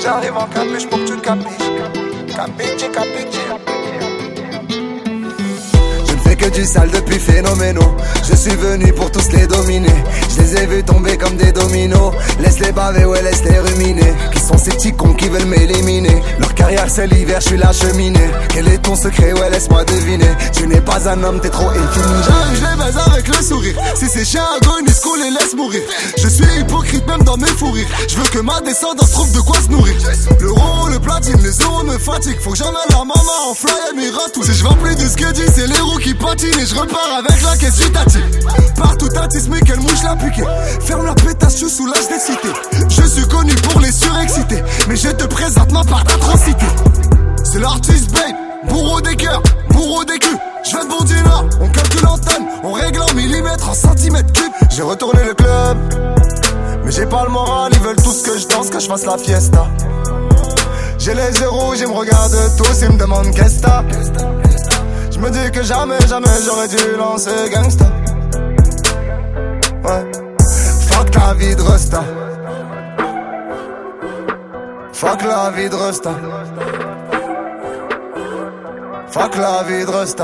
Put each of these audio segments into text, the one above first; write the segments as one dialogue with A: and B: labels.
A: j'arrive en capuche pour que tu capiches. Capiche, capiche. Je ne fais que du sale depuis phénoménaux. Je suis venu pour tous les dominer. Je les ai vus tomber comme des dominos. Laisse-les baver, ouais, laisse-les ruminer. Qui sont ces petits cons qui veulent m'éliminer? Leur carrière, c'est l'hiver, je suis la cheminée. Quel est ton secret, ouais, laisse-moi deviner. Tu n'es pas un homme, t'es trop infini. J'arrive, je les baise avec le sourire. Si c'est chien agonise, qu'on les laisse mourir. Je suis hypocrite même dans mes fous rires. Je veux que ma descendance trouve de quoi se nourrir. Le platine, les euros me fatiguent. Faut que j'emmène la maman en fly, elle m'ira tout. Si je vends plus de ce que dit, c'est l'héros qui patine. Et je repars avec la caisse vitative. Partout mais quelle mouche l'a piqué. Ferme la pétasse, je soulage des cités. Je suis connu pour les surexcités. Mais je te présente ma part d'atrocité. C'est l'artiste Babe, bourreau des cœurs, bourreau des culs. Je viens de Bondina, on calcule l'antenne, on règle en millimètres, en centimètres cubes. J'ai retourné le club, mais j'ai pas le moral. Ils veulent tous que je danse, que je fasse la fiesta. J'ai les yeux rouges, ils me regardent tous, ils me demandent qu'est-ce Je me dis que jamais, jamais j'aurais dû lancer gangsta. Ouais. Fuck la vie de. Fuck la vie de. Fuck la vie de.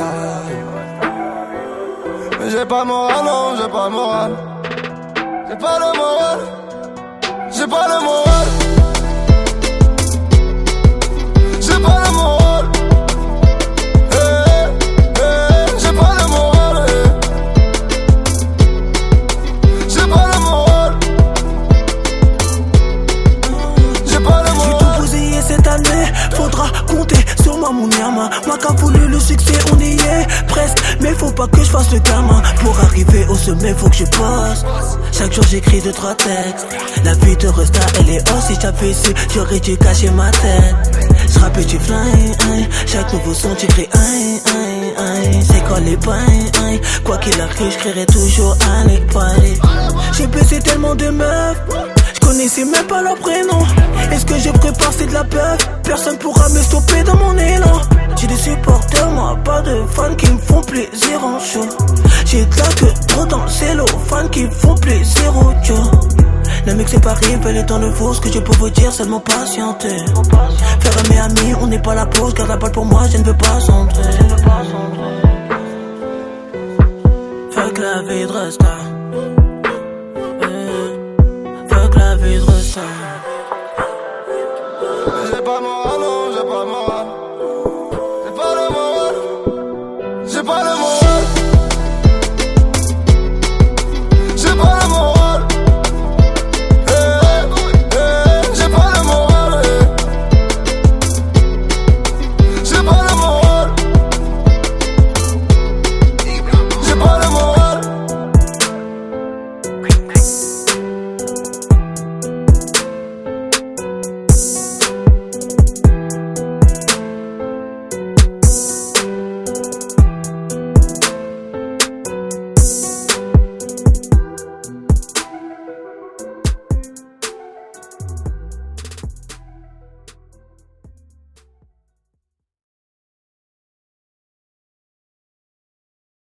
A: Mais j'ai pas moral, non, j'ai pas moral. J'ai pas le moral. J'ai pas le moral.
B: Faudra compter sur moi mon yama. Moi qu'a voulu le succès, on y est presque. Mais faut pas que je fasse le gamin. Pour arriver au sommet, faut que je bosse. Chaque jour j'écris deux trois textes. La vie de Resta, elle est haute. Si j'avais su, j'aurais dû cacher ma tête. Je rappe et tu fly, hein. chaque nouveau son tu cries hein, hein. C'est quoi les hein. Quoi qu'il arrive, je crierai toujours allez, allez. J'ai baissé tellement de meufs. Connaissais même pas leur prénom. Est-ce que je prépare c'est de la peur Personne pourra me stopper dans mon élan. J'ai des supporters, moi, pas de fans qui me font plaisir en show. J'ai de la trop dans le fans qui font plaisir au. Le mec c'est pas arrivé, elle est dans le faux, ce que je peux vous dire, seulement patienter. Faire mes amis, on n'est pas la pause, garde la balle pour moi, je ne veux pas sombrer. Fuck la vie de Rasta.